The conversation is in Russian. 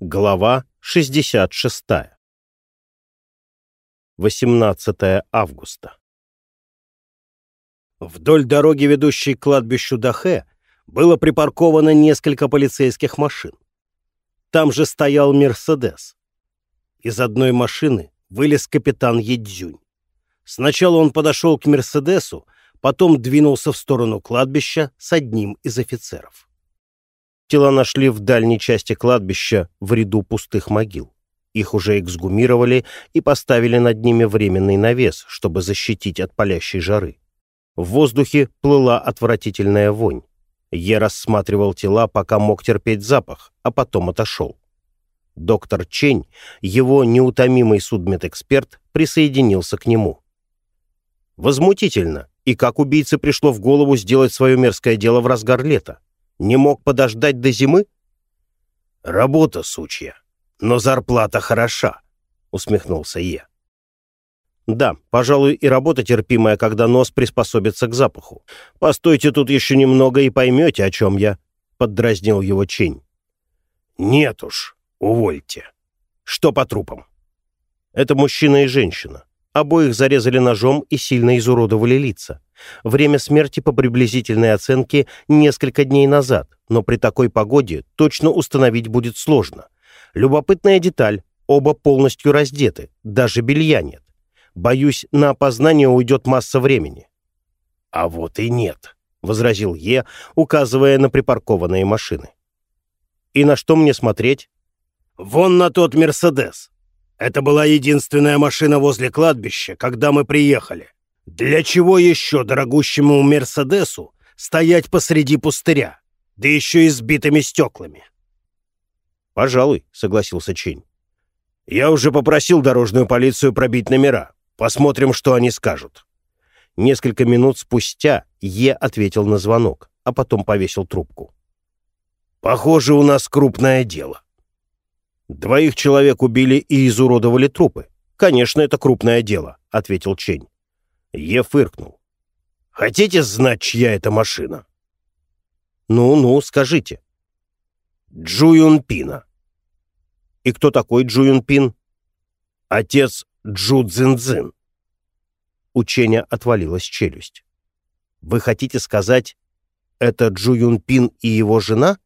Глава 66. 18 августа. Вдоль дороги, ведущей к кладбищу Дахе, было припарковано несколько полицейских машин. Там же стоял «Мерседес». Из одной машины вылез капитан Едзюнь. Сначала он подошел к «Мерседесу», потом двинулся в сторону кладбища с одним из офицеров. Тела нашли в дальней части кладбища в ряду пустых могил. Их уже эксгумировали и поставили над ними временный навес, чтобы защитить от палящей жары. В воздухе плыла отвратительная вонь. Я рассматривал тела, пока мог терпеть запах, а потом отошел. Доктор Чень, его неутомимый судмедэксперт, присоединился к нему. Возмутительно, и как убийце пришло в голову сделать свое мерзкое дело в разгар лета. Не мог подождать до зимы? «Работа, сучья, но зарплата хороша», — усмехнулся я. Да, пожалуй, и работа терпимая, когда нос приспособится к запаху. Постойте тут еще немного и поймете, о чем я, — поддразнил его Чень. Нет уж, увольте. Что по трупам? Это мужчина и женщина. Обоих зарезали ножом и сильно изуродовали лица. Время смерти по приблизительной оценке несколько дней назад, но при такой погоде точно установить будет сложно. Любопытная деталь. Оба полностью раздеты, даже белья нет. Боюсь, на опознание уйдет масса времени». «А вот и нет», — возразил Е, указывая на припаркованные машины. «И на что мне смотреть?» «Вон на тот Мерседес. Это была единственная машина возле кладбища, когда мы приехали. Для чего еще дорогущему Мерседесу стоять посреди пустыря, да еще и сбитыми стеклами?» «Пожалуй», — согласился Чинь. «Я уже попросил дорожную полицию пробить номера. Посмотрим, что они скажут». Несколько минут спустя Е ответил на звонок, а потом повесил трубку. «Похоже, у нас крупное дело». «Двоих человек убили и изуродовали трупы. Конечно, это крупное дело», — ответил Чень. Е фыркнул. «Хотите знать, чья это машина?» «Ну-ну, скажите». «Джу Юнпина». «И кто такой Джу Юнпин?» «Отец Джу Цзиньцзин. Учения отвалилась челюсть. Вы хотите сказать, это Джу Юнпин и его жена?